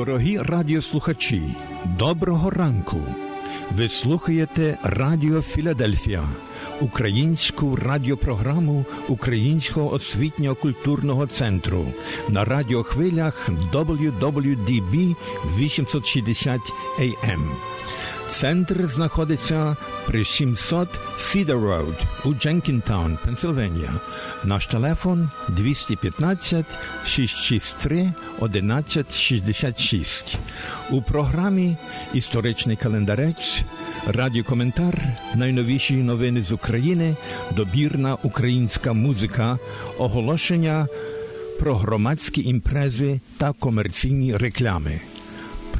Дорогі радіослухачі, доброго ранку! Ви слухаєте Радіо Філадельфія, українську радіопрограму Українського освітнього культурного центру на радіохвилях WWDB 860 AM. Центр знаходиться при 700 Cedar Road у Дженкінтаун, Пенсильванія. Наш телефон 215 663 1166. У програмі Історичний календарець, радіокоментар, найновіші новини з України, добірна українська музика, оголошення про громадські імпрези та комерційні реклами.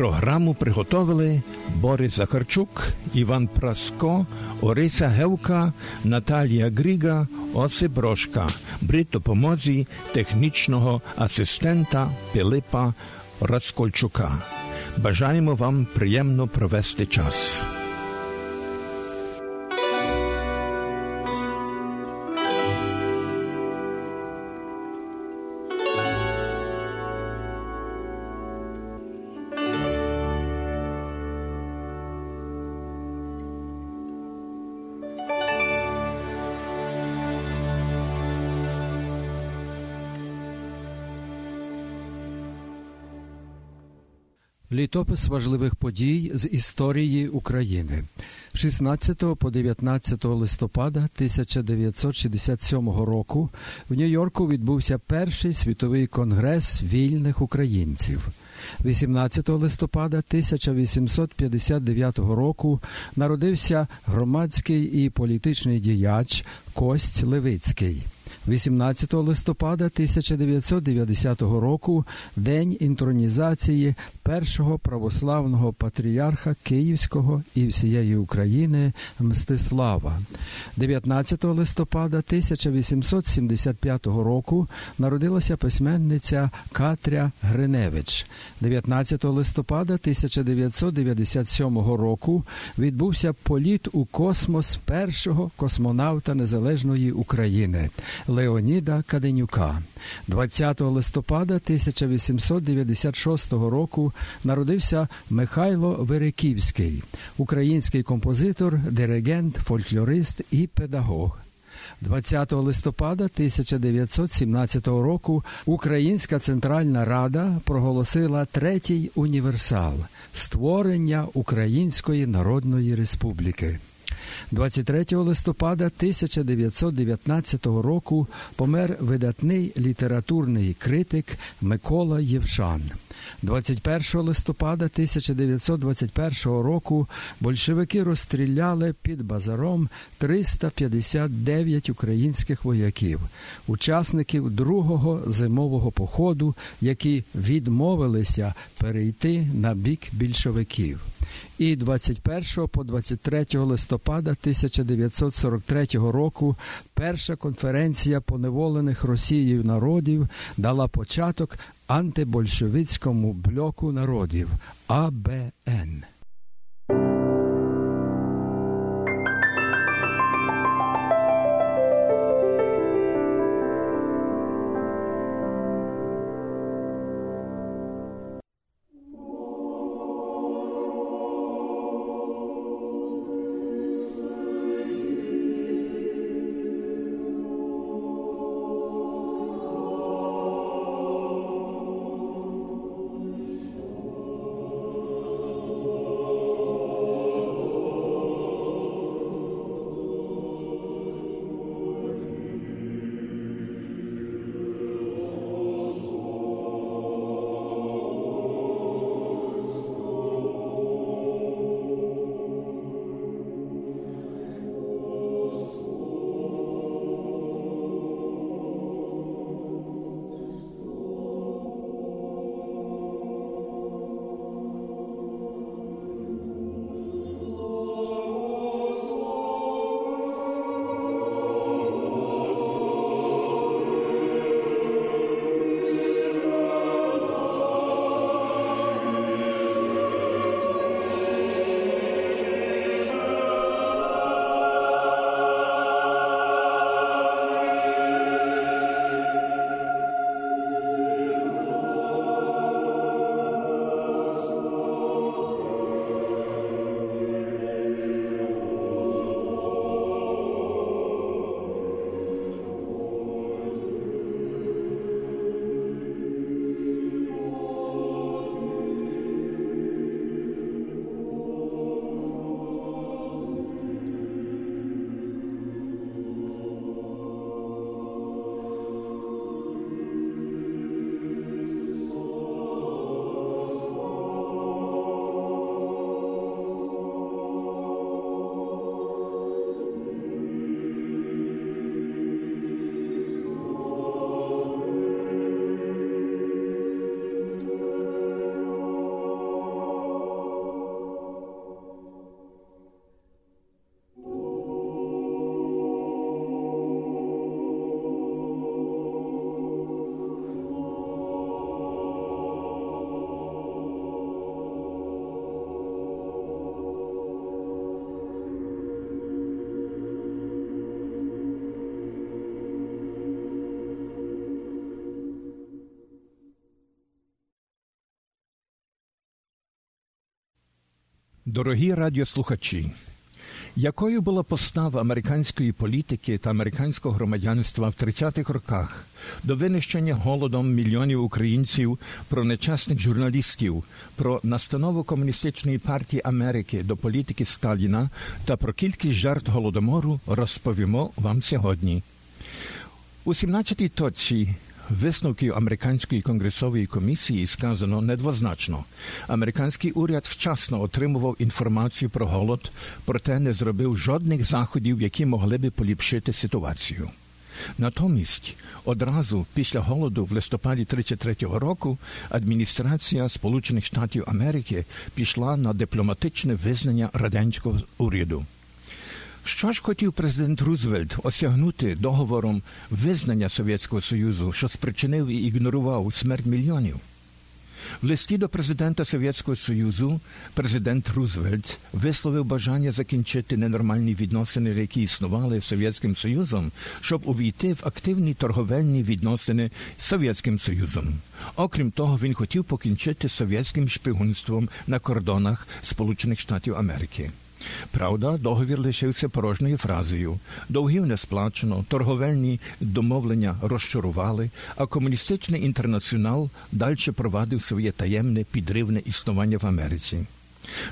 Програму приготовили Борис Захарчук, Іван Праско, Ориса Гевка, Наталія Гріга, Осип Брошка, при допомозі технічного асистента Пилипа Раскольчука. Бажаємо вам приємно провести час. Літопис важливих подій з історії України 16 по 19 листопада 1967 року в Нью-Йорку відбувся перший світовий конгрес вільних українців. 18 листопада 1859 року народився громадський і політичний діяч Кость Левицький. 18 листопада 1990 року день інтронізації першого православного патріарха Київського і всієї України Мстислава. 19 листопада 1875 року народилася письменниця Катря Гриневич. 19 листопада 1997 року відбувся політ у космос першого космонавта Незалежної України. Леоніда Каденюка. 20 листопада 1896 року народився Михайло Вереківський, український композитор, диригент, фольклорист і педагог. 20 листопада 1917 року Українська Центральна Рада проголосила третій універсал створення Української Народної Республіки. 23 листопада 1919 року помер видатний літературний критик Микола Євшан. 21 листопада 1921 року большевики розстріляли під базаром 359 українських вояків, учасників другого зимового походу, які відмовилися перейти на бік більшовиків. І 21 по 23 листопада 1943 року перша конференція поневолених Росією народів дала початок антибольшевицькому блоку народів АБН. Дорогі радіослухачі, якою була постава американської політики та американського громадянства в 30-х роках до винищення голодом мільйонів українців про нечесних журналістів, про настанову комуністичної партії Америки до політики Сталіна та про кількість жертв голодомору розповімо вам сьогодні. У 17-й точці висновків американської конгресової комісії сказано недвозначно. Американський уряд вчасно отримував інформацію про голод, проте не зробив жодних заходів, які могли би поліпшити ситуацію. Натомість, одразу після голоду в листопаді 33-го року адміністрація Сполучених Штатів Америки пішла на дипломатичне визнання радянського уряду. Що ж хотів президент Рузвельт осягнути договором визнання Совєтського Союзу, що спричинив і ігнорував смерть мільйонів? В листі до президента Совєтського Союзу президент Рузвельт висловив бажання закінчити ненормальні відносини, які існували з Совєтським Союзом, щоб увійти в активні торговельні відносини з Совєтським Союзом. Окрім того, він хотів покінчити совєтським шпигунством на кордонах Сполучених Штатів Америки. Правда, договір лишився порожньою фразою. Довгів не сплачено, торговельні домовлення розчарували, а комуністичний інтернаціонал далі провадив своє таємне підривне існування в Америці.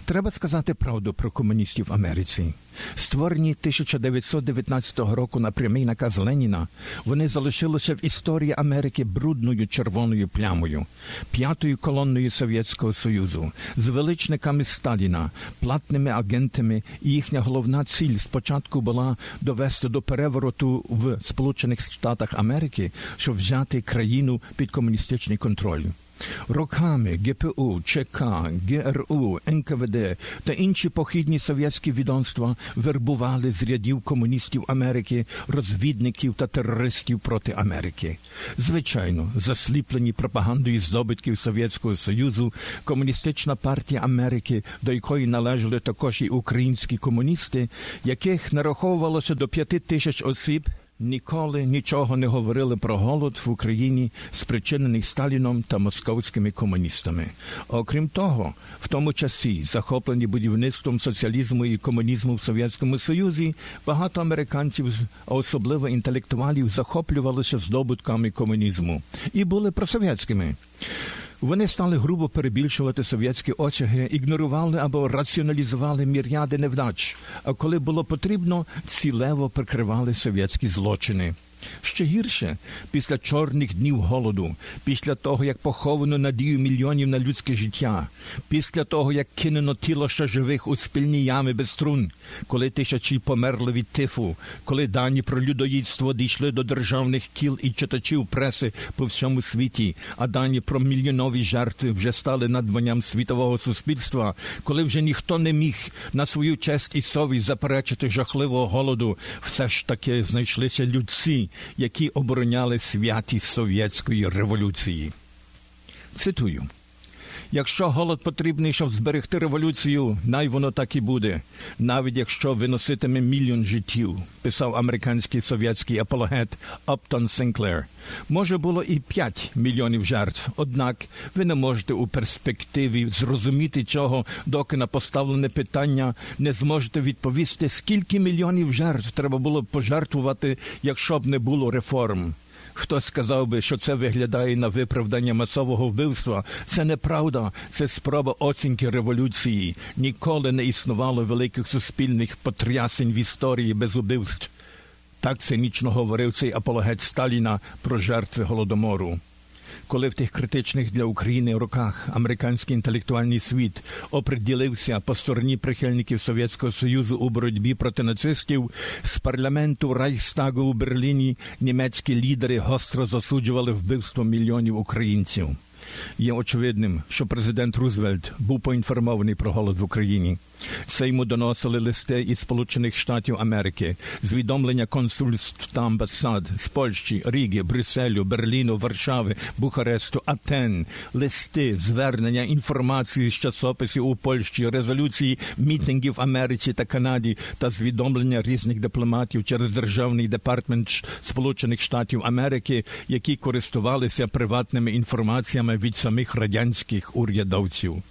Треба сказати правду про комуністів в Америці. Створені 1919 року на прямий наказ Леніна, вони залишилися в історії Америки брудною червоною плямою, п'ятою колонною Совєтського Союзу, з величниками Сталіна, платними агентами, і їхня головна ціль спочатку була довести до перевороту в Сполучених Штатах Америки, щоб взяти країну під комуністичний контроль. Роками ГПУ, ЧК, ГРУ, НКВД та інші похідні совєтські відомства вербували з рядів комуністів Америки, розвідників та терористів проти Америки. Звичайно, засліплені пропагандою здобитків Совєтського Союзу, комуністична партія Америки, до якої належали також і українські комуністи, яких нараховувалося до п'яти тисяч осіб. Ніколи нічого не говорили про голод в Україні, спричинений Сталіном та московськими комуністами. Окрім того, в тому часі, захоплені будівництвом соціалізму і комунізму в Совєтському Союзі, багато американців, особливо інтелектуалів, захоплювалися здобутками комунізму і були просовєтськими. Вони стали грубо перебільшувати совєтські осяги, ігнорували або раціоналізували мір'яди невдач, а коли було потрібно, цілево прикривали совєтські злочини. Ще гірше після чорних днів голоду, після того, як поховано надію мільйонів на людське життя, після того, як кинено тіло ще живих у спільні ями без струн, коли тисячі померли від тифу, коли дані про людоїдство дійшли до державних кіл і читачів преси по всьому світі, а дані про мільйонові жертви вже стали надбанням світового суспільства, коли вже ніхто не міг на свою честь і совість заперечити жахливого голоду, все ж таки знайшлися людці які обороняли святість совєтської революції. Цитую. Якщо голод потрібний, щоб зберегти революцію, най воно так і буде, навіть якщо виноситиме мільйон життів, писав американський совєтський апологет Оптон Синклер. Може було і п'ять мільйонів жертв. Однак ви не можете у перспективі зрозуміти цього, доки на поставлене питання не зможете відповісти, скільки мільйонів жертв треба було пожертвувати, якщо б не було реформ. Хтось сказав би, що це виглядає на виправдання масового вбивства. Це неправда, це спроба оцінки революції. Ніколи не існувало великих суспільних потрясень в історії без убивств. Так цинічно говорив цей апологет Сталіна про жертви голодомору коли в тих критичних для України роках американський інтелектуальний світ оприділився по стороні прихильників Совєтського Союзу у боротьбі проти нацистів, з парламенту Райхстагу у Берліні німецькі лідери гостро засуджували вбивство мільйонів українців. Є очевидним, що президент Рузвельт був поінформований про голод в Україні. Це йому доносили листи із Сполучених Штатів Америки, звідомлення консульств та амбасад з Польщі, Ріги, Брюсселю, Берліну, Варшави, Бухаресту, Атен, листи, звернення, інформації з часописів у Польщі, резолюції мітингів Америці та Канаді та звідомлення різних дипломатів через державний департмент Сполучених Штатів Америки, які користувалися приватними інформаціями від самих радянських урядовців.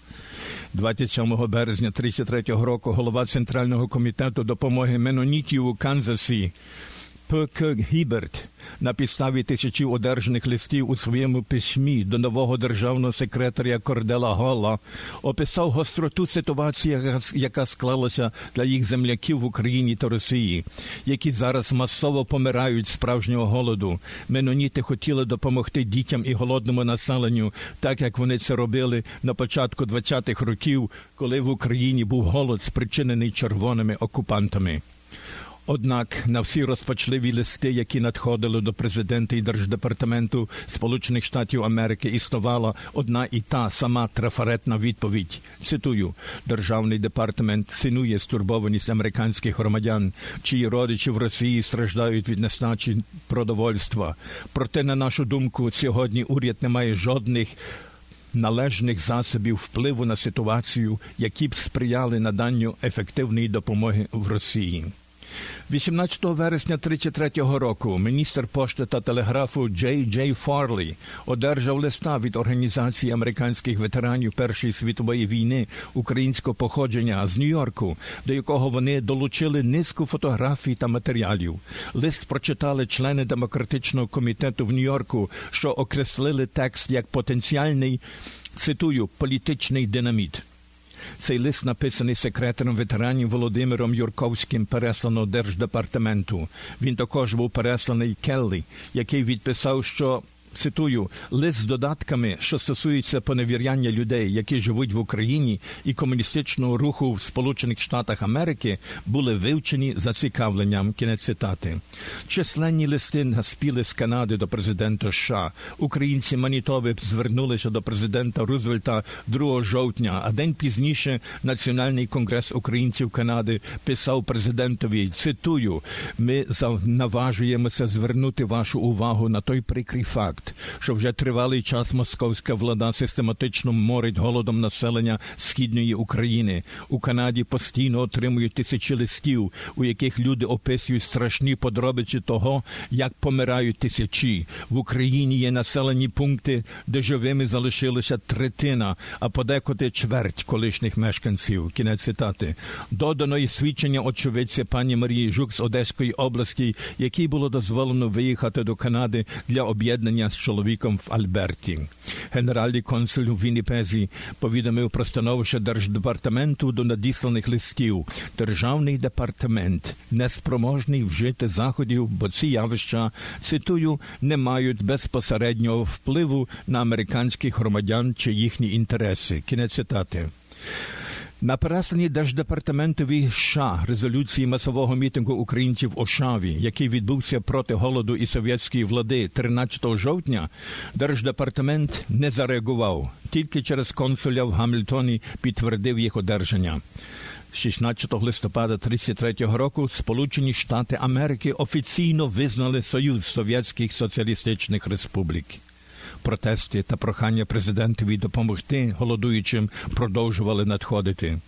27 березня 33-го року голова Центрального комітету допомоги менонітів у Канзасі П. К. Гіберт на підставі тисячі одержаних листів у своєму письмі до нового державного секретаря Кордела Голла описав гостроту ситуації, яка склалася для їх земляків в Україні та Росії, які зараз масово помирають справжнього голоду. Меноніти хотіли допомогти дітям і голодному населенню, так як вони це робили на початку 20-х років, коли в Україні був голод, спричинений червоними окупантами. Однак на всі розпачливі листи, які надходили до президента і держдепартаменту Сполучених Штатів Америки, існувала одна і та сама трафаретна відповідь. Цитую, державний департамент цінує стурбованість американських громадян, чиї родичі в Росії страждають від нестачі продовольства. Проте, на нашу думку, сьогодні уряд не має жодних. Належних засобів впливу на ситуацію, які б сприяли наданню ефективної допомоги в Росії. 18 вересня 33-го року міністр пошти та телеграфу Джей Джей Фарлі одержав листа від організації американських ветеранів Першої світової війни українського походження з Нью-Йорку, до якого вони долучили низку фотографій та матеріалів. Лист прочитали члени демократичного комітету в Нью-Йорку, що окреслили текст як потенціальний цитую політичний динаміт. Цей лист написаний секретарем ветеранів Володимиром Юрковським переслано держдепартаменту. Він також був пересланий Келлі, який відписав, що цитую лист з додатками, що стосується поневіряння людей, які живуть в Україні, і комуністичного руху в Сполучених Штатах Америки, були вивчені зацікавленням. Кінець цитати. Численні листи наспіли з Канади до президента США. Українці Манітови звернулися до президента Рузвельта 2 жовтня, а день пізніше Національний конгрес українців Канади писав президентові. Цитую: ми наважуємося звернути вашу увагу на той прикрий факт що вже тривалий час московська влада систематично морить голодом населення східної України. У Канаді постійно отримують тисячі листів, у яких люди описують страшні подробиці того, як помирають тисячі. В Україні є населені пункти, де живими залишилася третина, а подекуди чверть колишніх мешканців. Кінець цитати. Додано і свідчення очевидця пані Марії Жук з Одеської області, якій було дозволено виїхати до Канади для об'єднання з чоловіком в Альберті. Генеральний консуль у Вінніпезі повідомив про становище держдепартаменту до надісланих листів. Державний департамент неспроможний вжити заходів, бо ці явища цитую не мають безпосереднього впливу на американських громадян чи їхні інтереси. Кінець цитати. На переслані Держдепартаментові США резолюції масового мітингу українців у Шаві, який відбувся проти голоду і совєтської влади 13 жовтня, держдепартамент не зареагував. Тільки через консуля в Гамільтоні підтвердив їх одержання. 16 листопада 33 року Сполучені Штати Америки офіційно визнали Союз Совєтських Соціалістичних Республік протести та прохання президентові допомогти голодуючим продовжували надходити.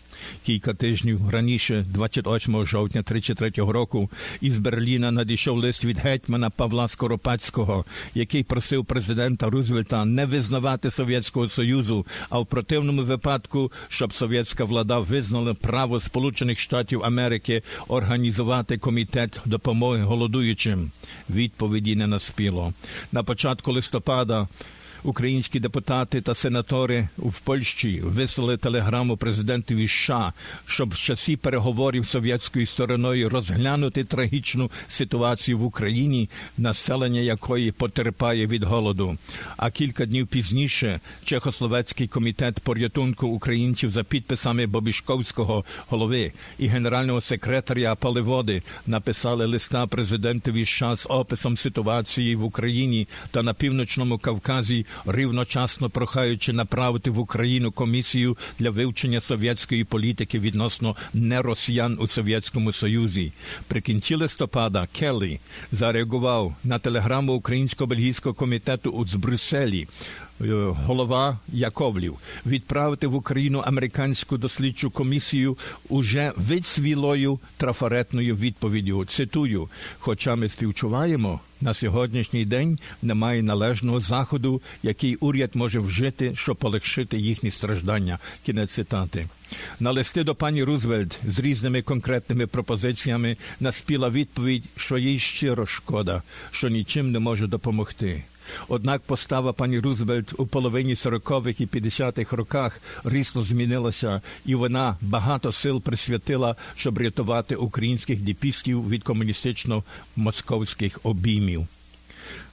Кілька тижнів раніше, 28 жовтня 33-го року, із Берліна надійшов лист від гетьмана Павла Скоропадського, який просив президента Рузвельта не визнавати Совєтського Союзу, а в противному випадку, щоб совєтська влада визнала право Сполучених Штатів Америки організувати комітет допомоги голодуючим. Відповіді не наспіло. На початку листопада українські депутати та сенатори в Польщі вислали телеграму президентові США, щоб в часі переговорів совєтською стороною розглянути трагічну ситуацію в Україні, населення якої потерпає від голоду. А кілька днів пізніше Чехословацький комітет порятунку українців за підписами Бобішковського голови і генерального секретаря Паливоди написали листа президентові США з описом ситуації в Україні та на півночному Кавказі рівночасно прохаючи направити в Україну комісію для вивчення совєтської політики відносно неросіян у Совєтському Союзі. При кінці листопада Келлі зареагував на телеграму Українсько-бельгійського комітету у Брюсселі голова Яковлів, відправити в Україну американську дослідчу комісію уже вицвілою трафаретною відповіддю. Цитую, хоча ми співчуваємо. На сьогоднішній день немає належного заходу, який уряд може вжити, щоб полегшити їхні страждання. Кінець цитати. На листи до пані Рузвельт з різними конкретними пропозиціями наспіла відповідь, що їй щиро шкода, що нічим не може допомогти. Однак постава пані Рузвельт у половині 40-х і 50-х роках різно змінилася, і вона багато сил присвятила, щоб рятувати українських діпістів від комуністично-московських обіймів.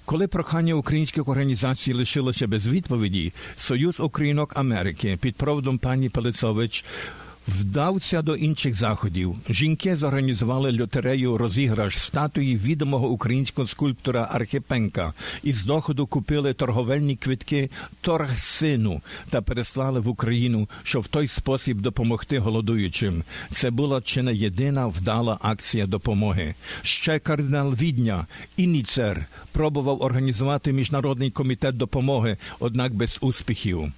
Коли прохання українських організацій лишилося без відповіді, Союз Українок Америки під проводом пані Пелицович вдався до інших заходів. Жінки зорганізували лотерею розіграш статуї відомого українського скульптора Архипенка і з доходу купили торговельні квитки торгсину та переслали в Україну, щоб в той спосіб допомогти голодуючим. Це була чи не єдина вдала акція допомоги. Ще кардинал Відня Ініцер пробував організувати міжнародний комітет допомоги, однак без успіхів.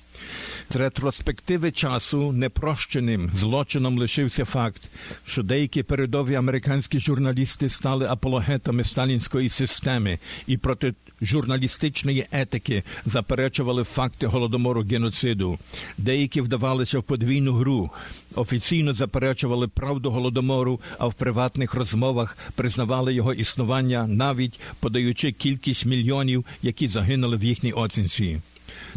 З ретроспективи часу непрощеним злочином лишився факт, що деякі передові американські журналісти стали апологетами сталінської системи і проти журналістичної етики заперечували факти голодомору геноциду. Деякі вдавалися в подвійну гру, офіційно заперечували правду голодомору, а в приватних розмовах признавали його існування, навіть подаючи кількість мільйонів, які загинули в їхній оцінці.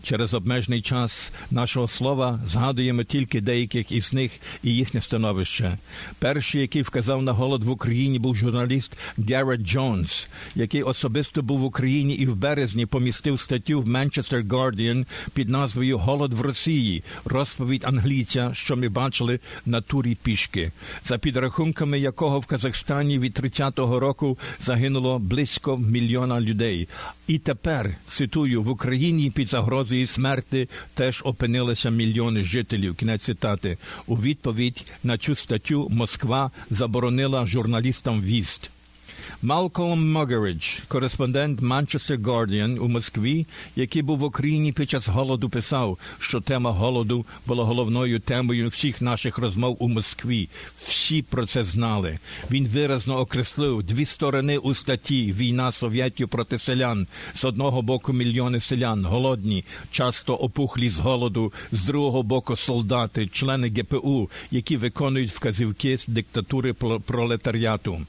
Через обмежений час нашого слова згадуємо тільки деяких із них і їхнє становище. Перший, який вказав на голод в Україні, був журналіст Гаррет Джонс, який особисто був в Україні і в березні помістив статтю в Manchester Guardian під назвою Голод в Росії, розповідь англійця, що ми бачили на турі пішки, за підрахунками якого в Казахстані від 30-го року загинуло близько мільйона людей. І тепер цитую в Україні під загрозою смерти теж опинилися мільйони жителів. Кінець цитати. У відповідь на цю статтю Москва заборонила журналістам віст. Малколм Могеридж, кореспондент Manchester Guardian у Москві, який був в Україні під час голоду, писав, що тема голоду була головною темою всіх наших розмов у Москві. Всі про це знали. Він виразно окреслив дві сторони у статті Війна совєтів проти селян. З одного боку мільйони селян, голодні, часто опухлі з голоду, з другого боку солдати, члени ГПУ, які виконують вказівки з диктатури пролетаріату.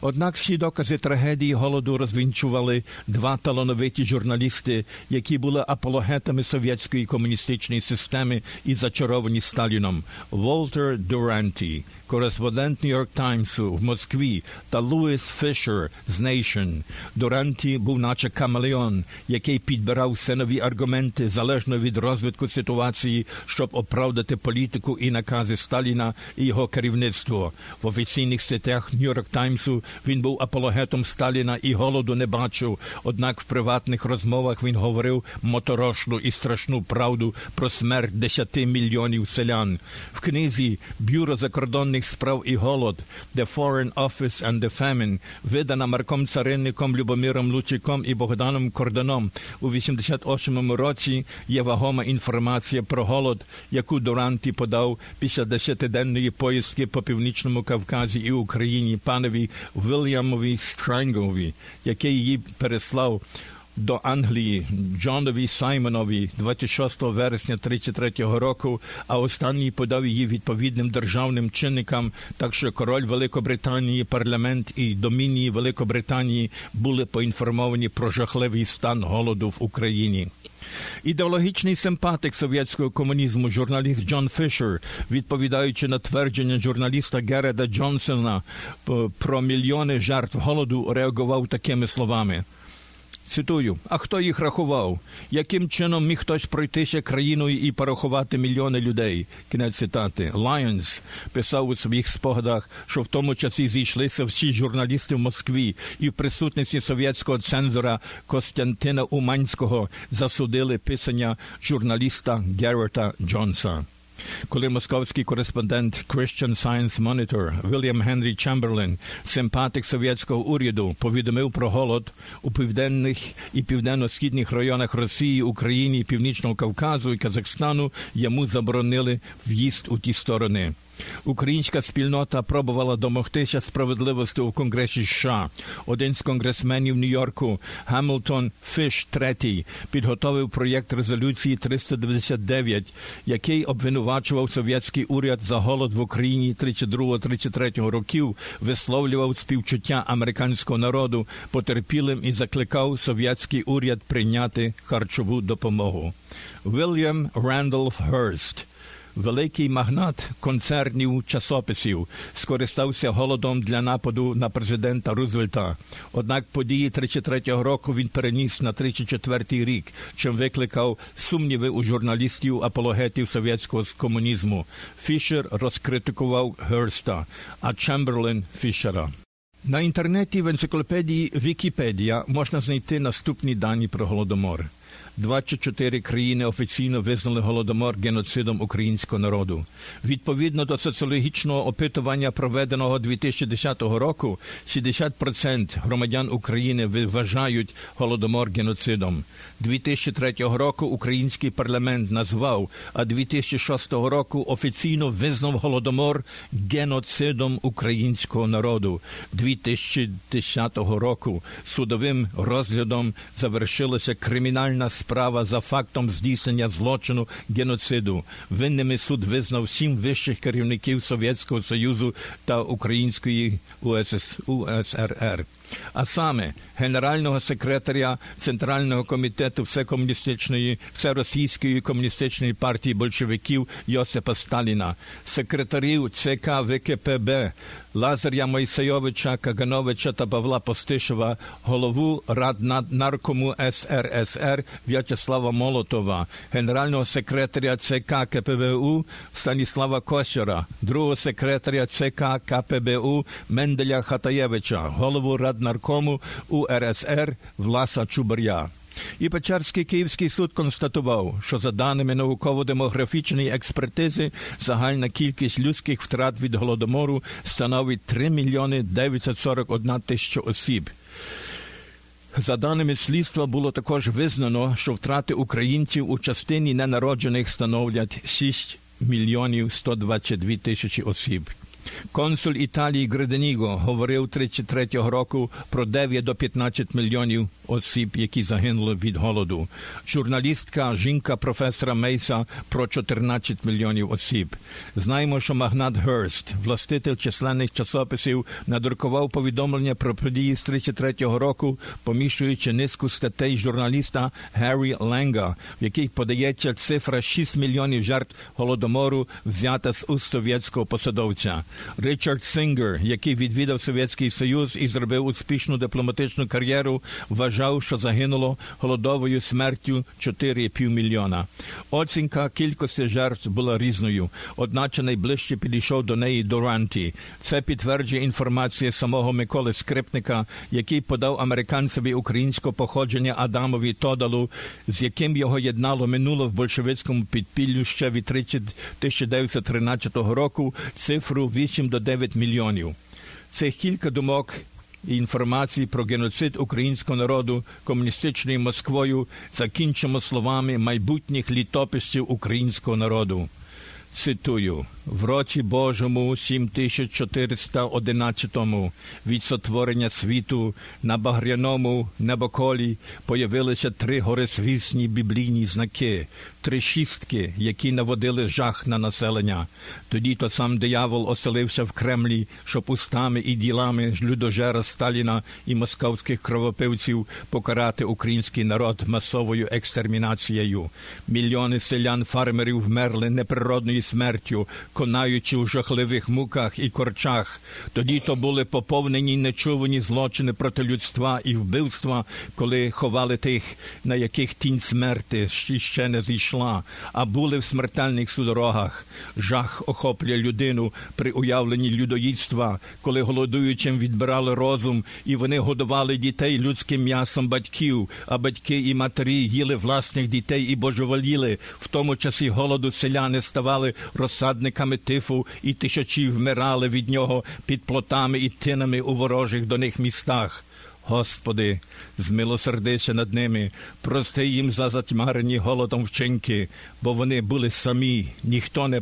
Однак всі докази трагедії голоду розвінчували два талановиті журналісти, які були апологетами совєтської комуністичної системи і зачаровані Сталіном. Волтер Дуранті, кореспондент Нью-Йорк Таймсу в Москві та Луїс Фішер з Nation. Дуранті був наче камелеон, який підбирав все нові аргументи залежно від розвитку ситуації, щоб оправдати політику і накази Сталіна і його керівництво. В офіційних статтях Нью-Йорк Таймсу він був апологетом Сталіна і голоду не бачив. Однак в приватних розмовах він говорив моторошну і страшну правду про смерть десяти мільйонів селян. В книзі Бюро закордонних справ і голод The Foreign Office and the Famine, видана Марком Царинником, Любомиром Лучиком і Богданом Кордоном у 88 році. Є вагома інформація про голод, яку Дуранті подав після десятиденної поїздки по північному Кавказі і Україні панові Вільямові Странгові, який її переслав до Англії Джонові Саймонові 26 вересня 33 року, а останній подав її відповідним державним чинникам, так що король Великобританії, парламент і домінії Великобританії були поінформовані про жахливий стан голоду в Україні. Ідеологічний симпатик совєтського комунізму, журналіст Джон Фішер, відповідаючи на твердження журналіста Гереда Джонсона про мільйони жертв голоду, реагував такими словами. Цитую, а хто їх рахував? Яким чином міг хтось пройтися країною і порахувати мільйони людей? Кінець цитати. Лайонс писав у своїх спогадах, що в тому часі зійшлися всі журналісти в Москві і в присутності совєтського цензора Костянтина Уманського засудили писання журналіста Геррета Джонса. Коли московський кореспондент Christian Science Monitor Вільям Генрі Чемберлен, симпатик совєтського уряду, повідомив про голод у південних і південно-східних районах Росії, України, Північного Кавказу і Казахстану, йому заборонили в'їзд у ті сторони. Українська спільнота пробувала домогтися справедливості у Конгресі США. Один з конгресменів Нью-Йорку, Гамілтон Фіш III, підготовив проєкт резолюції 399, який обвинувачував совєтський уряд за голод в Україні 32-33 років, висловлював співчуття американського народу потерпілим і закликав совєтський уряд прийняти харчову допомогу. Вільям Рендолф Герст – великий магнат концернів часописів скористався голодом для нападу на президента Рузвельта. Однак події 33-го року він переніс на 34-й рік, чим викликав сумніви у журналістів апологетів совєтського комунізму. Фішер розкритикував Герста, а Чемберлен Фішера. На інтернеті в енциклопедії Вікіпедія можна знайти наступні дані про голодомор. 24 країни офіційно визнали голодомор геноцидом українського народу. Відповідно до соціологічного опитування, проведеного 2010 року, 70% громадян України вважають голодомор геноцидом. 2003 року український парламент назвав, а 2006 року офіційно визнав голодомор геноцидом українського народу. 2010 року судовим розглядом завершилася кримінальна справа за фактом здійснення злочину геноциду. Винними суд визнав сім вищих керівників Совєтського Союзу та Української УСРР а саме генерального секретаря Центрального комітету всекомуністичної, всеросійської комуністичної партії большевиків Йосипа Сталіна, секретарів ЦК ВКПБ Лазаря Мойсейовича Кагановича та Павла Постишева, голову Раднаркому СРСР В'ячеслава Молотова, генерального секретаря ЦК КПВУ Станіслава Косера, другого секретаря ЦК КПБУ Менделя Хатаєвича, голову Рад наркому УРСР Власа Чубаря. І Печерський Київський суд констатував, що за даними науково-демографічної експертизи загальна кількість людських втрат від голодомору становить 3 мільйони 941 тисяча осіб. За даними слідства, було також визнано, що втрати українців у частині ненароджених становлять 6 мільйонів 122 тисячі осіб. Консул Італії Греденіго говорив 33-го року про 9 до 15 мільйонів осіб, які загинули від голоду. Журналістка, жінка професора Мейса про 14 мільйонів осіб. Знаємо, що Магнат Герст, властитель численних часописів, надрукував повідомлення про події з 33-го року, поміщуючи низку статей журналіста Гаррі Ленга, в яких подається цифра 6 мільйонів жертв голодомору, взята з уст совєтського посадовця. Ричард Сингер, який відвідав Совєтський Союз і зробив успішну дипломатичну кар'єру, вважав, що загинуло голодовою смертю 4,5 мільйона. Оцінка кількості жертв була різною, одначе найближче підійшов до неї Доранті. Це підтверджує інформація самого Миколи Скрипника, який подав американцеві українського походження Адамові Тодалу, з яким його єднало минуло в большевицькому підпіллю ще від 1913 року цифру 8 до 9 мільйонів. Цих кілька думок і інформації про геноцид українського народу комуністичною Москвою закінчимо словами майбутніх літописців українського народу. Цитую в році Божому 7411 від сотворення світу на багряному небоколі появилися три горесвісні біблійні знаки, три шістки, які наводили жах на населення. Тоді то сам диявол оселився в Кремлі, щоб устами і ділами людожера Сталіна і московських кровопивців покарати український народ масовою екстермінацією. Мільйони селян фермерів вмерли неприродною смертю конаючи у жахливих муках і корчах. Тоді то були поповнені нечувані злочини проти людства і вбивства, коли ховали тих, на яких тінь смерти ще не зійшла, а були в смертельних судорогах. Жах охоплює людину при уявленні людоїдства, коли голодуючим відбирали розум, і вони годували дітей людським м'ясом батьків, а батьки і матері їли власних дітей і божеволіли. В тому часі голоду селяни ставали розсадниками тифу, і тисячі вмирали від нього під плотами і тинами у ворожих до них містах. Господи, змилосердися над ними, прости їм за затьмарені голодом вчинки, бо вони були самі, ніхто не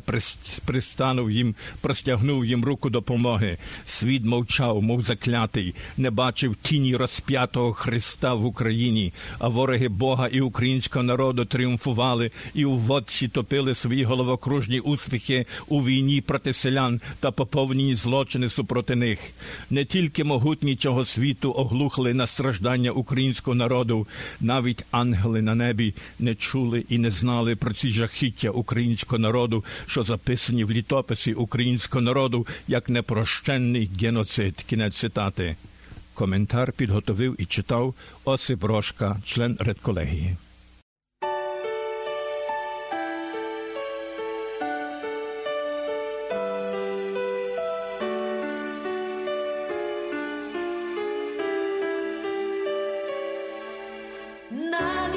пристанув їм, простягнув їм руку допомоги. Світ мовчав, мов заклятий, не бачив тіні розп'ятого Христа в Україні, а вороги Бога і українського народу тріумфували і у водці топили свої головокружні успіхи у війні проти селян та поповнені злочини супроти них. Не тільки могутні цього світу оглухли на страждання українського народу, навіть ангели на небі не чули і не знали про ці жахіття українського народу, що записані в літописі українського народу як непрощенний геноцид. Кінець цитати. Коментар підготовив і читав Осип Рошка, член редколегії.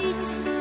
dit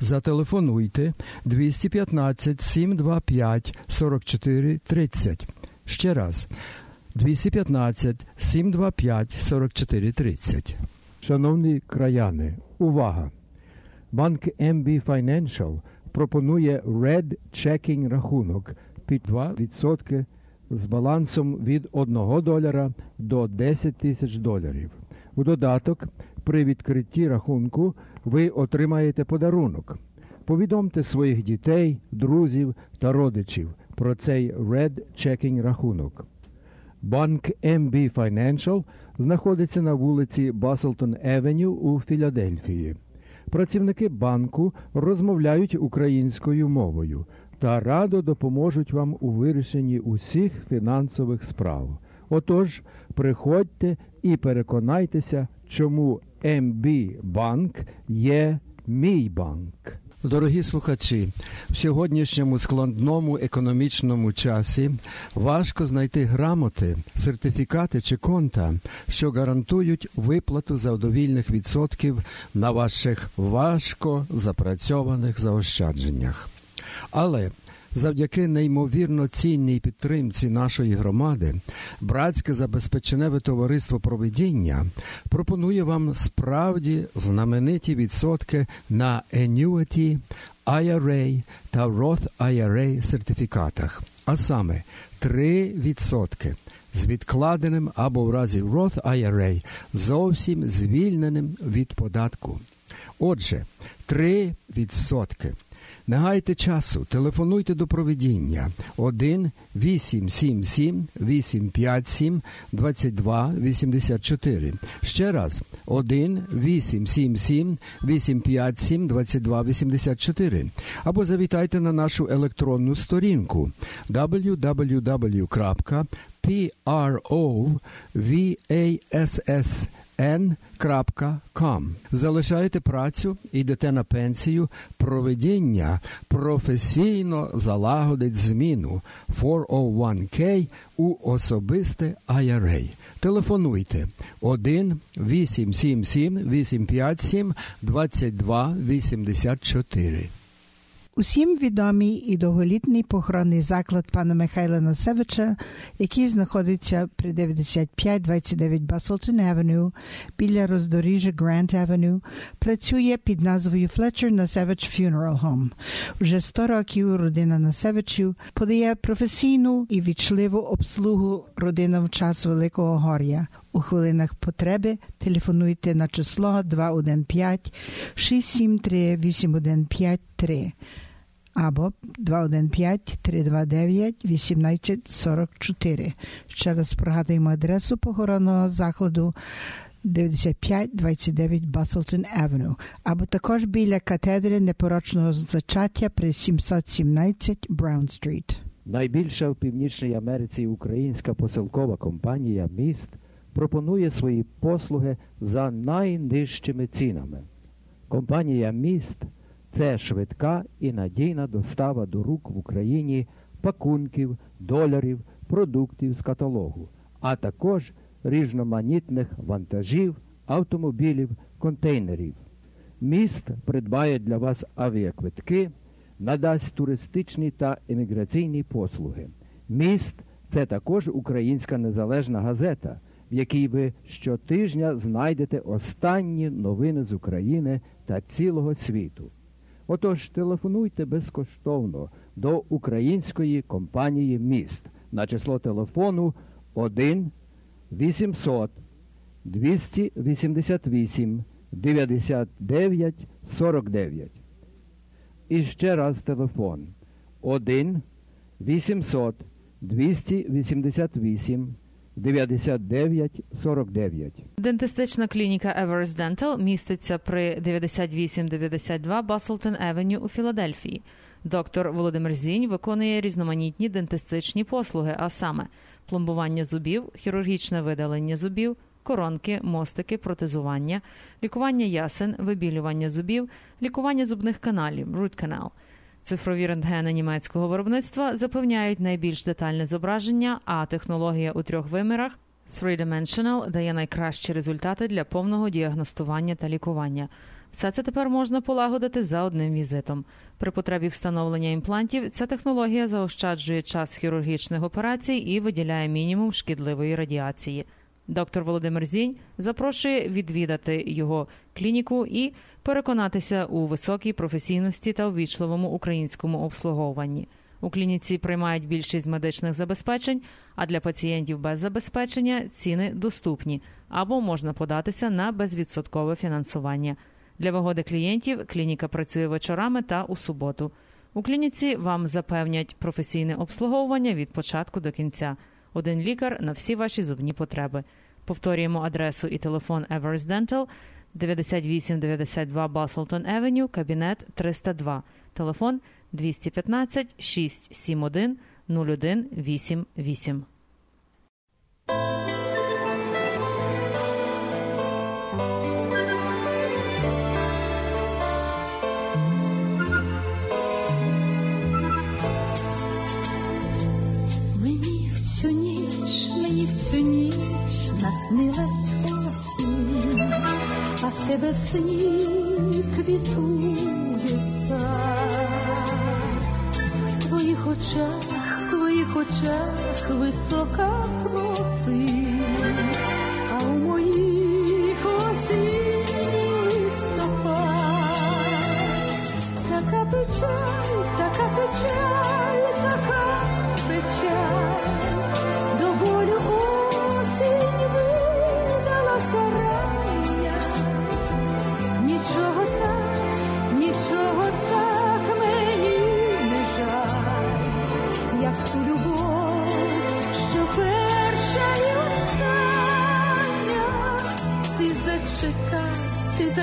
зателефонуйте 215 725 44 30. Ще раз 215 725 44 30. Шановні краяни, увага! Банк MB Financial пропонує Red Checking рахунок під 2% з балансом від 1 долара до 10 тисяч доларів. У додаток при відкритті рахунку ви отримаєте подарунок. Повідомте своїх дітей, друзів та родичів про цей Red Checking рахунок. Банк MB Financial знаходиться на вулиці Баслтон Евеню у Філадельфії. Працівники банку розмовляють українською мовою та радо допоможуть вам у вирішенні усіх фінансових справ. Отож, приходьте і переконайтеся, чому МБ Банк є мій банк. Дорогі слухачі, в сьогоднішньому складному економічному часі важко знайти грамоти, сертифікати чи конта, що гарантують виплату завдовільних відсотків на ваших важко запрацьованих заощадженнях. Але Завдяки неймовірно цінній підтримці нашої громади, братське забезпеченеве товариство проведіння пропонує вам справді знамениті відсотки на Annuity, IRA та Roth IRA сертифікатах, а саме 3% з відкладеним або в разі Roth IRA зовсім звільненим від податку. Отже, 3% не гайте часу, телефонуйте до проведіння 1 877 857 22 84. Ще раз 1 877 857 22 84. Або завітайте на нашу електронну сторінку www.provass n.com. Залишаєте працю, йдете на пенсію, проведіння професійно залагодить зміну 401k у особисте IRA. Телефонуйте 1 877 857 22 84. Усім відомий і довголітний похоронний заклад пана Михайла Насевича, який знаходиться при 9529 Баслтон Авеню біля роздоріжжя Грант Авеню, працює під назвою Fletcher Насевич Funeral Home. Уже 100 років родина Насевичів подає професійну і вічливу обслугу родинам в час Великого Гор'я. У хвилинах потреби телефонуйте на число 215 673 8153 або 215-329-1844. Ще раз пригадуємо адресу похоронного закладу 9529 Баслтон Авеню, або також біля катедри непорочного зачаття при 717 Браун Стріт. Найбільша в Північній Америці українська посилкова компанія міст пропонує свої послуги за найнижчими цінами. Компанія міст – це швидка і надійна достава до рук в Україні пакунків, доларів, продуктів з каталогу, а також різноманітних вантажів, автомобілів, контейнерів. Міст придбає для вас авіаквитки, надасть туристичні та еміграційні послуги. Міст це також українська незалежна газета, в якій ви щотижня знайдете останні новини з України та цілого світу. Отож, телефонуйте безкоштовно до української компанії Міст на число телефону 1 800 288 99 49. І ще раз телефон 1 800 288 99 49. Дентистична клініка Everest Dental міститься при 9892 Баслтон Евеню у Філадельфії. Доктор Володимир Зінь виконує різноманітні дентистичні послуги, а саме пломбування зубів, хірургічне видалення зубів, коронки, мостики, протезування, лікування ясен, вибілювання зубів, лікування зубних каналів, root canal. Цифрові рентгени німецького виробництва запевняють найбільш детальне зображення, а технологія у трьох вимірах Three-Dimensional дає найкращі результати для повного діагностування та лікування. Все це тепер можна полагодити за одним візитом. При потребі встановлення імплантів ця технологія заощаджує час хірургічних операцій і виділяє мінімум шкідливої радіації. Доктор Володимир Зінь запрошує відвідати його клініку і переконатися у високій професійності та увічливому українському обслуговуванні. У клініці приймають більшість медичних забезпечень, а для пацієнтів без забезпечення ціни доступні або можна податися на безвідсоткове фінансування. Для вигоди клієнтів клініка працює вечорами та у суботу. У клініці вам запевнять професійне обслуговування від початку до кінця. Один лікар на всі ваші зубні потреби. Повторюємо адресу і телефон Everest Dental 9892 Баслтон Евеню, кабінет 302, телефон 215 671 0188. А в тебе в сні квітує сад. В твоїх очах, в твоїх очах висока просить, а у моїх осінній листопад. Така печаль, така печаль,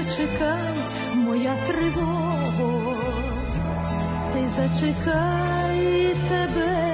зачекай, моя тривога, ти зачекай тебе,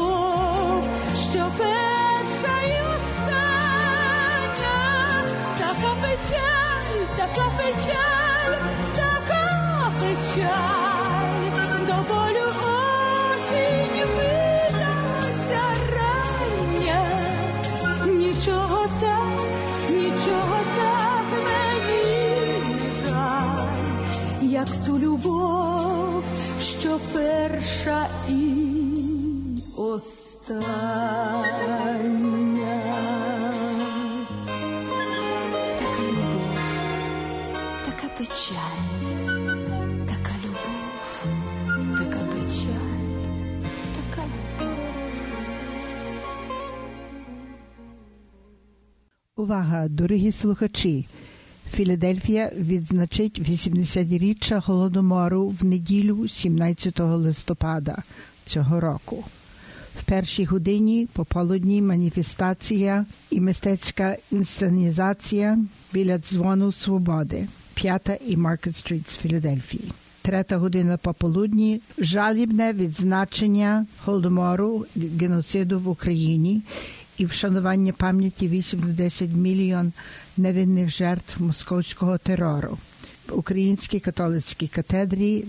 любов, що перша й остання, така печаль, така печаль, така печаль, до болю осінь видалася рання, нічого так, нічого так мені не жаль, як ту любов, що перша остання. Така любов, така печаль, така любов, така печаль, така любов. Увага, дорогі слухачі! Філадельфія відзначить 80-річчя голодомору в неділю 17 листопада цього року. В першій годині пополудні маніфестація і мистецька інсценізація біля дзвону Свободи, 5 і Маркет Стріт з Філадельфії. Трета година пополудні жалібне відзначення голодомору геноциду в Україні і вшанування пам'яті 8 до 10 мільйон невинних жертв московського терору в Українській католицькій катедрі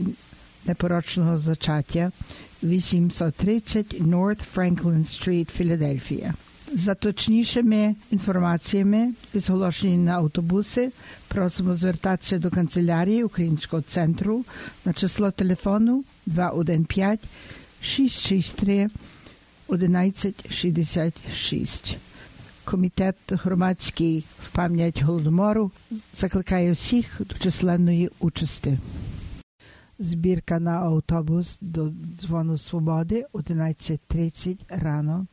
непорочного зачаття 830 North Franklin Street, Філадельфія. За точнішими інформаціями і зголошені на автобуси просимо звертатися до канцелярії Українського центру на число телефону 215 663 1166. Комітет громадський в пам'ять голодомору закликає всіх до численної участі. Збірка на автобус до дзвону Свободи 11.30 рано.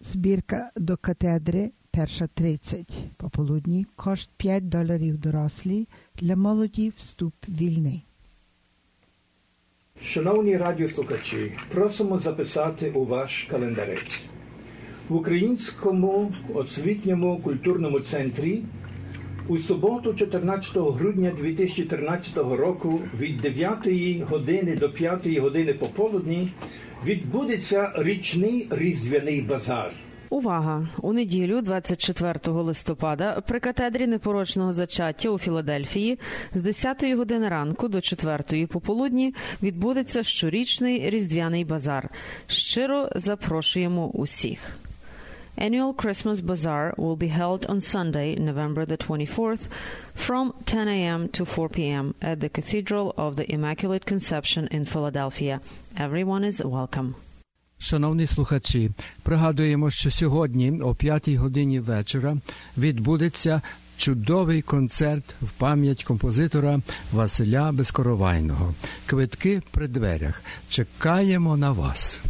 Збірка до катедри 1.30 пополудні. Кошт 5 доларів дорослі. Для молоді вступ вільний. Шановні радіослухачі, просимо записати у ваш календарець. В Українському освітньому культурному центрі у суботу, 14 грудня 2013 року від 9 години до 5 години пополудні відбудеться річний різдвяний базар. Увага! У неділю, 24 листопада, при катедрі непорочного зачаття у Філадельфії з 10 години ранку до 4 пополудні відбудеться щорічний різдвяний базар. Щиро запрошуємо усіх. Annual Christmas Bazaar will be held on Sunday, November the 24th, from 10 a.m. to 4 p.m. at the Cathedral of the Immaculate Conception in Philadelphia. Everyone is welcome. Шановні слухачі, пригадуємо, що сьогодні о 5 годині вечора відбудеться чудовий концерт в пам'ять композитора Василя Безкоровайного. Квитки при дверях. Чекаємо на вас.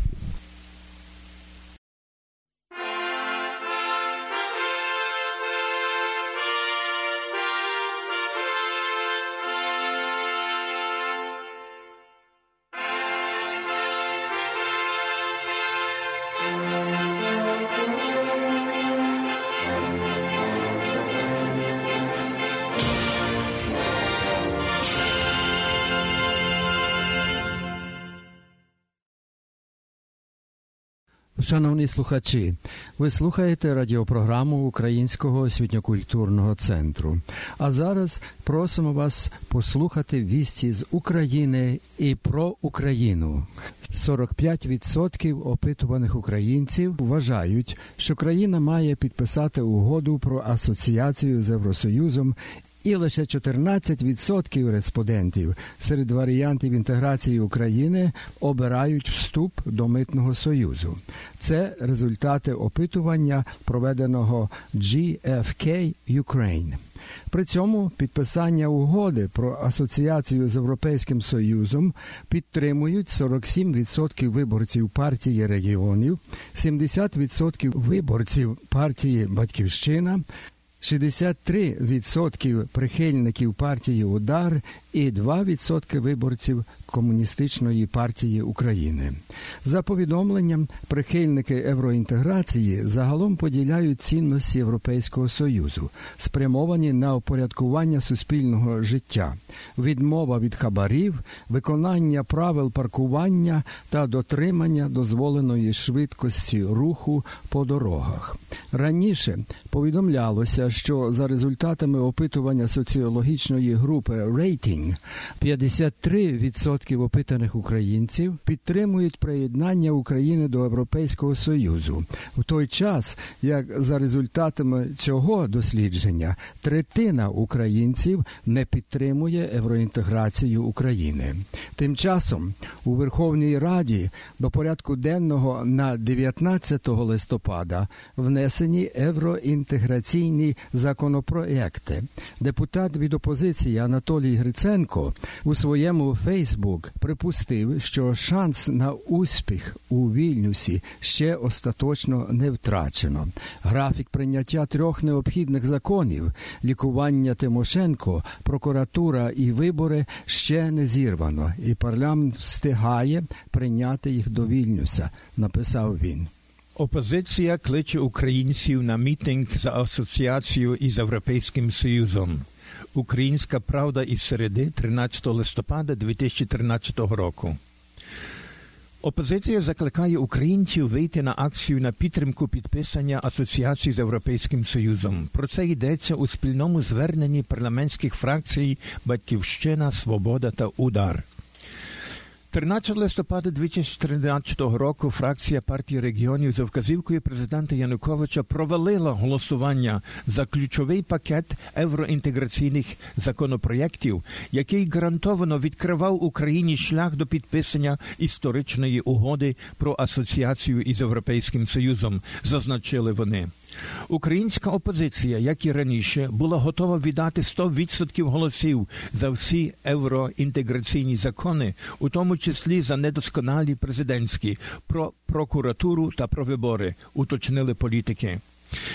Шановні слухачі, ви слухаєте радіопрограму Українського освітньокультурного центру. А зараз просимо вас послухати вісті з України і про Україну. 45% опитуваних українців вважають, що країна має підписати угоду про асоціацію з Євросоюзом і лише 14% респондентів серед варіантів інтеграції України обирають вступ до митного союзу. Це результати опитування, проведеного GFK Ukraine. При цьому підписання угоди про асоціацію з Європейським Союзом підтримують 47% виборців партії регіонів, 70% виборців партії Батьківщина. 63% прихильників партії Удар і 2% виборців Комуністичної партії України. За повідомленням, прихильники євроінтеграції загалом поділяють цінності Європейського Союзу, спрямовані на упорядкування суспільного життя, відмова від хабарів, виконання правил паркування та дотримання дозволеної швидкості руху по дорогах. Раніше повідомлялося, що за результатами опитування соціологічної групи рейтинг 53% опитаних українців підтримують приєднання України до Європейського Союзу, в той час як за результатами цього дослідження третина українців не підтримує євроінтеграцію України. Тим часом у Верховній Раді до порядку денного на 19 листопада внесені євроінтеграційні законопроекти. Депутат від опозиції Анатолій Гриценко у своєму Фейсбук припустив, що шанс на успіх у Вільнюсі ще остаточно не втрачено. Графік прийняття трьох необхідних законів лікування Тимошенко, прокуратура і вибори ще не зірвано, і парламент встигає прийняти їх до Вільнюса, написав він. Опозиція кличе українців на мітинг за асоціацію із Європейським Союзом. Українська правда із середи 13 листопада 2013 року. Опозиція закликає українців вийти на акцію на підтримку підписання асоціації з Європейським Союзом. Про це йдеться у спільному зверненні парламентських фракцій Батьківщина, Свобода та Удар. 13 листопада 2013 року фракція партії регіонів за вказівкою президента Януковича провалила голосування за ключовий пакет євроінтеграційних законопроєктів, який гарантовано відкривав Україні шлях до підписання історичної угоди про асоціацію із Європейським Союзом, зазначили вони. Українська опозиція, як і раніше, була готова віддати 100% голосів за всі євроінтеграційні закони, у тому числі за недосконалі президентські, про прокуратуру та про вибори, уточнили політики.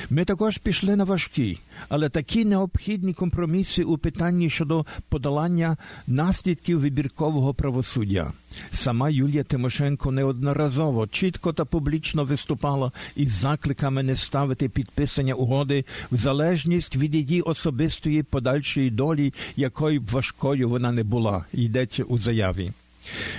Ми також пішли на важкі, але такі необхідні компроміси у питанні щодо подолання наслідків вибіркового правосуддя. Сама Юлія Тимошенко неодноразово чітко та публічно виступала із закликами не ставити підписання угоди в залежність від її особистої подальшої долі, якою б важкою вона не була, йдеться у заяві.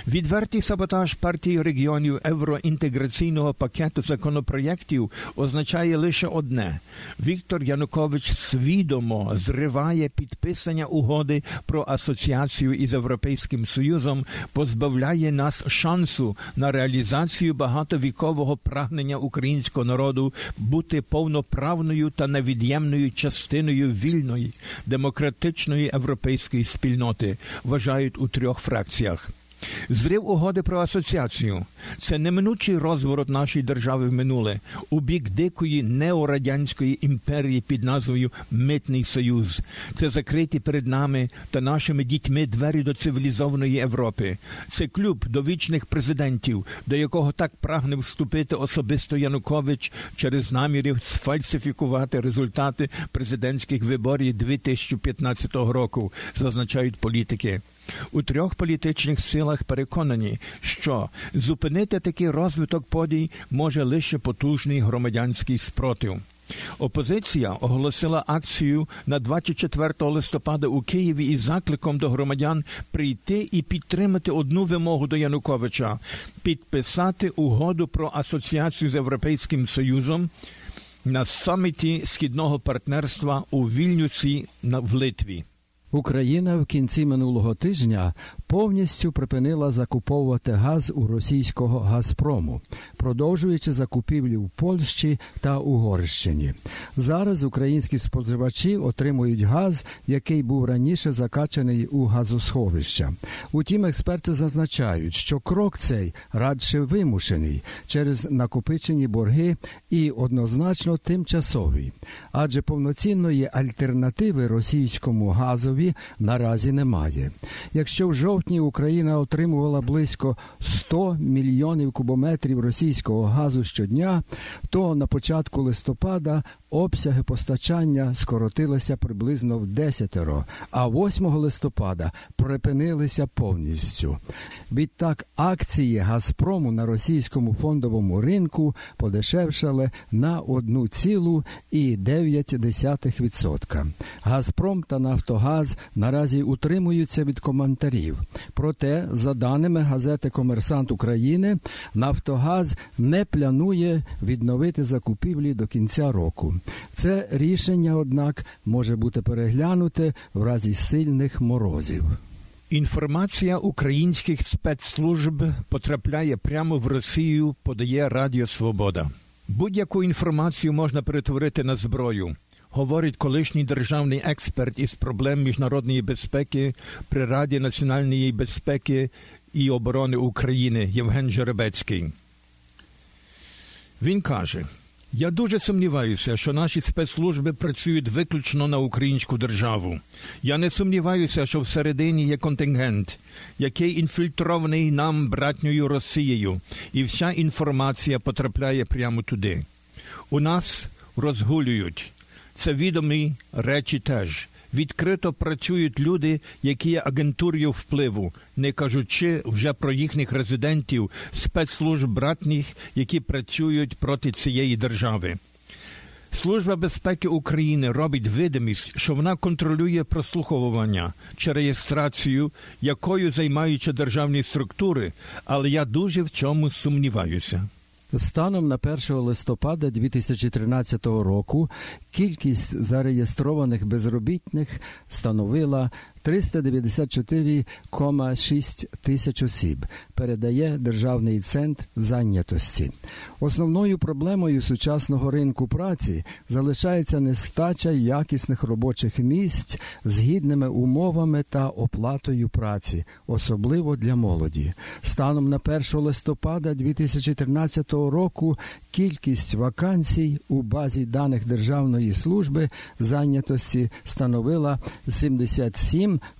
Відвертий саботаж партії регіонів євроінтеграційного пакету законопроєктів означає лише одне: Віктор Янукович свідомо зриває підписання угоди про асоціацію із Європейським Союзом, позбавляє нас шансу на реалізацію багатовікового прагнення українського народу бути повноправною та невід'ємною частиною вільної демократичної європейської спільноти, вважають у трьох фракціях. Зрив угоди про асоціацію це неминучий розворот нашої держави в минуле у бік дикої неорадянської імперії під назвою Митний Союз. Це закриті перед нами та нашими дітьми двері до цивілізованої Європи. Це клуб довічних президентів, до якого так прагне вступити особисто Янукович через наміри сфальсифікувати результати президентських виборів 2015 року, зазначають політики. У трьох політичних силах переконані, що зупинити такий розвиток подій може лише потужний громадянський спротив. Опозиція оголосила акцію на 24 листопада у Києві із закликом до громадян прийти і підтримати одну вимогу до Януковича підписати угоду про асоціацію з Європейським Союзом на саміті східного партнерства у Вільнюсі в Литві. Україна в кінці минулого тижня повністю припинила закуповувати газ у російського Газпрому, продовжуючи закупівлі в Польщі та Угорщині. Зараз українські споживачі отримують газ, який був раніше закачаний у газосховища. Утім, експерти зазначають, що крок цей радше вимушений через накопичені борги і однозначно тимчасовий, адже повноцінної альтернативи російському газові наразі немає. Якщо в жовтні Україна отримувала близько 100 мільйонів кубометрів російського газу щодня, то на початку листопада обсяги постачання скоротилися приблизно в десятеро, а 8 листопада припинилися повністю. Відтак акції Газпрому на російському фондовому ринку подешевшали на 1,9%. Газпром та Нафтогаз наразі утримуються від коментарів. Проте, за даними газети Комерсант України, Нафтогаз не планує відновити закупівлі до кінця року. Це рішення, однак, може бути переглянуте в разі сильних морозів. Інформація українських спецслужб потрапляє прямо в Росію, подає Радіо Свобода. Будь-яку інформацію можна перетворити на зброю, говорить колишній державний експерт із проблем міжнародної безпеки при Раді національної безпеки і оборони України Євген Жеребецький. Він каже: Я дуже сумніваюся, що наші спецслужби працюють виключно на українську державу. Я не сумніваюся, що всередині є контингент, який інфільтрований нам братньою Росією, і вся інформація потрапляє прямо туди. У нас розгулюють. Це відомі речі теж. Відкрито працюють люди, які є агентурою впливу, не кажучи вже про їхніх резидентів, спецслужб братніх, які працюють проти цієї держави. Служба безпеки України робить видимість, що вона контролює прослуховування чи реєстрацію, якою займаються державні структури, але я дуже в цьому сумніваюся. Станом на 1 листопада 2013 року кількість зареєстрованих безробітних становила 394,6 тисяч осіб, передає Державний центр зайнятості. Основною проблемою сучасного ринку праці залишається нестача якісних робочих місць з гідними умовами та оплатою праці, особливо для молоді. Станом на 1 листопада 2013 року кількість вакансій у базі даних Державної служби зайнятості становила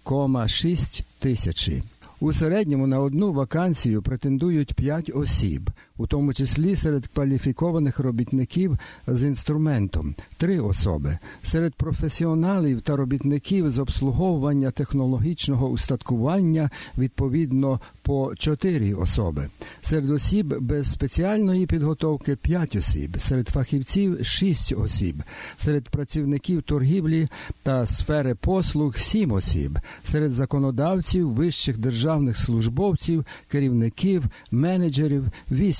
77,6 тисячі. У середньому на одну вакансію претендують 5 осіб, у тому числі серед кваліфікованих робітників з інструментом. 3 особи, серед професіоналів та робітників з обслуговування технологічного устаткування відповідно по 4 особи, серед осіб без спеціальної підготовки 5 осіб, серед фахівців 6 осіб, серед працівників торгівлі та сфери послуг 7 осіб, серед законодавців вищих державних службовців, керівників, менеджерів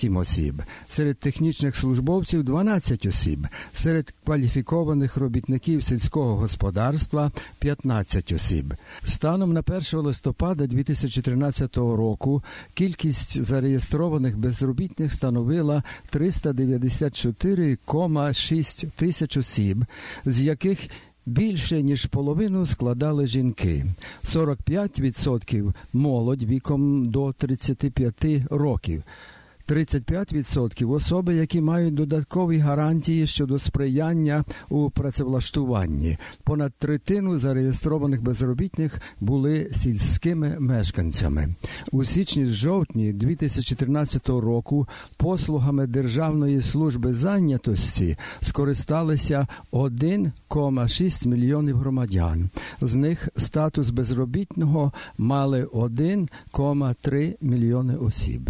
8 осіб, серед технічних службовців 12 осіб, серед кваліфікованих робітників сільського господарства 15 осіб. Станом на 1 листопада 2013 року кількість зареєстрованих безробітних становила 394,6 тисяч осіб, з яких Більше ніж половину складали жінки, 45% молодь віком до 35 років. 35% особи, які мають додаткові гарантії щодо сприяння у працевлаштуванні. Понад третину зареєстрованих безробітних були сільськими мешканцями. У січні жовтні 2013 року послугами Державної служби зайнятості скористалися 1,6 мільйонів громадян. З них статус безробітного мали 1,3 мільйони осіб.